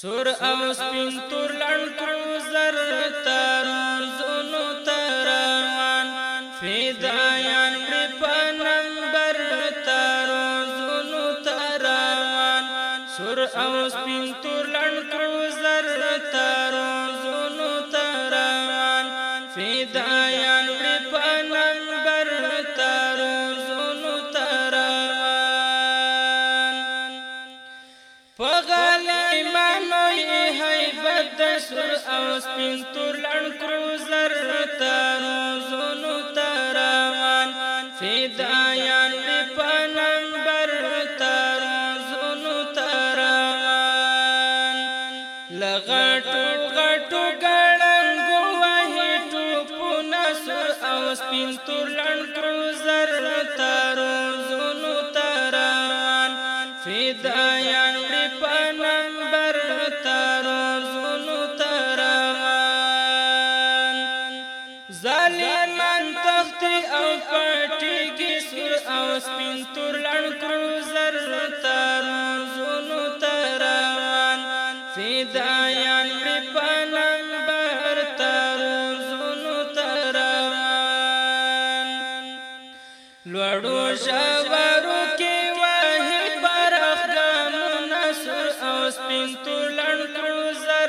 سور او سپین تور لن کړو زر تر زونو تر روان فدايان په پنمبر تر زونو تر روان سور او سپین تور سور او سپین تور لړن کروزر تارو زونو ترامان فدایان می پنم بر تارو زونو ترامان لغټو غټو ګړن گواهی ټوپو نسور او سپین تور لړن کروزر تارو زونو ترامان فدایان ظالمان تخت او پټي کې سور او سپین تور لړ کړو زر تر زونو تران فدايان په پلنګ بهر تر زونو تران لوړو شبرو کې وه برخ غمو نصر او سپین تور لړ کړو زر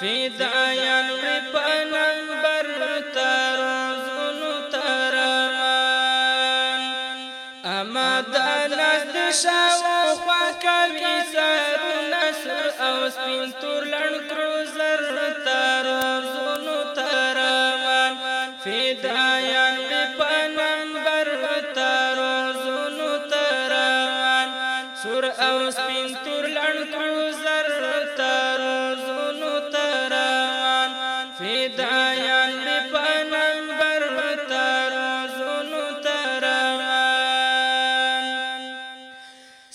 فدایان می پنم بر ترازونو تران اما دانست شاو خواکوی سارو نصر او سپین تور لن کروزر ترازونو تران فدایان می پنم بر ترازونو تران سور او سپین تور لن کروزر تران هدایان دی پنن بر ترازونو ترغان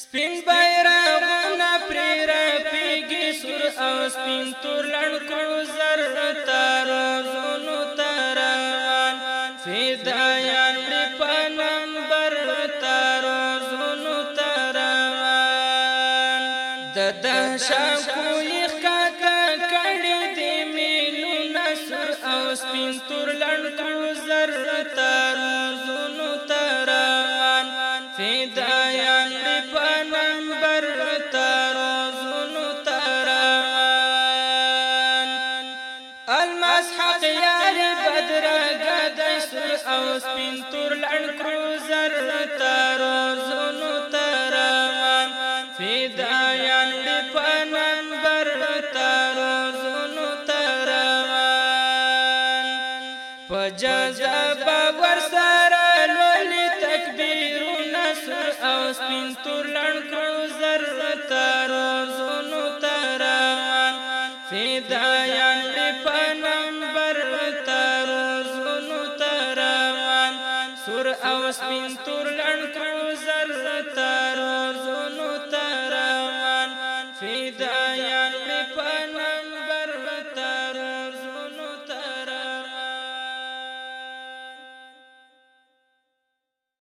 سپین بیرغونا پری را پیگی سور او سپین تور لڑکڑو زر ترازونو ترغان فیدایان دی پنن بر ترازونو ترغان ددہ شاکوی خکاکا سپینتور لنکو زر تر زونو تران فدایان دی بر تر زونو تران الماس حق یار بدر گدای سر او سپینتور لنکو زر تر فدایان می پنم بر تر زونو تروان سر او سپین تور لړ کړو زر تر زونو تر